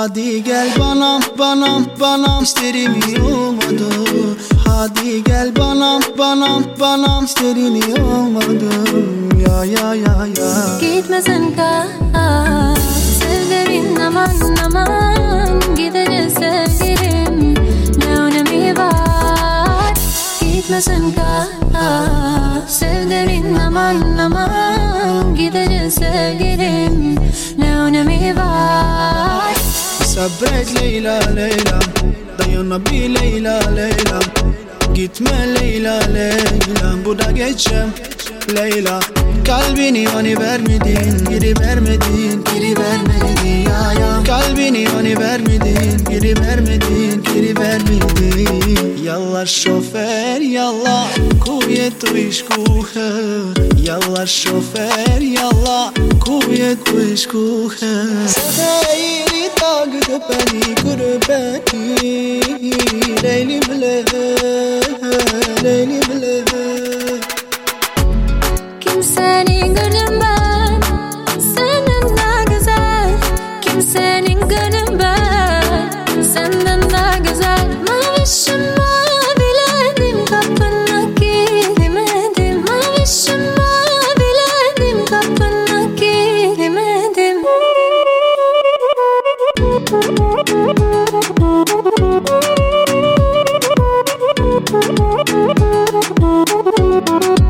Hadi gel bana bana bana isterim olmadı. Hadi gel bana bana bana isterim olmadı. Ya ya ya ya. Gitmesin kal Sevdirin aman aman Gitmesin kal Sevdirin aman aman. Gideceğiz sevgilim Ne önemi var? Sabret Leyla Leyla. Dayanabil Leyla Leyla. Gitme Leyla Leyla. Bu da geçem Leyla. Kalbini bana vermedin Geri vermedin Geri vermedin ya ya. Kalbini bana vermedin Geri vermedin Geri vermedin Yalvar şoför yalla Kuvvet vişkuhe Yalvar şoför yalla Kuvvet vişkuhe Seheyri tağdı beni Kurbeti Leyli bile Leyli bile. Kimseni gördüm ben Senin ne güzel. Kimsenin gönlü Thank you.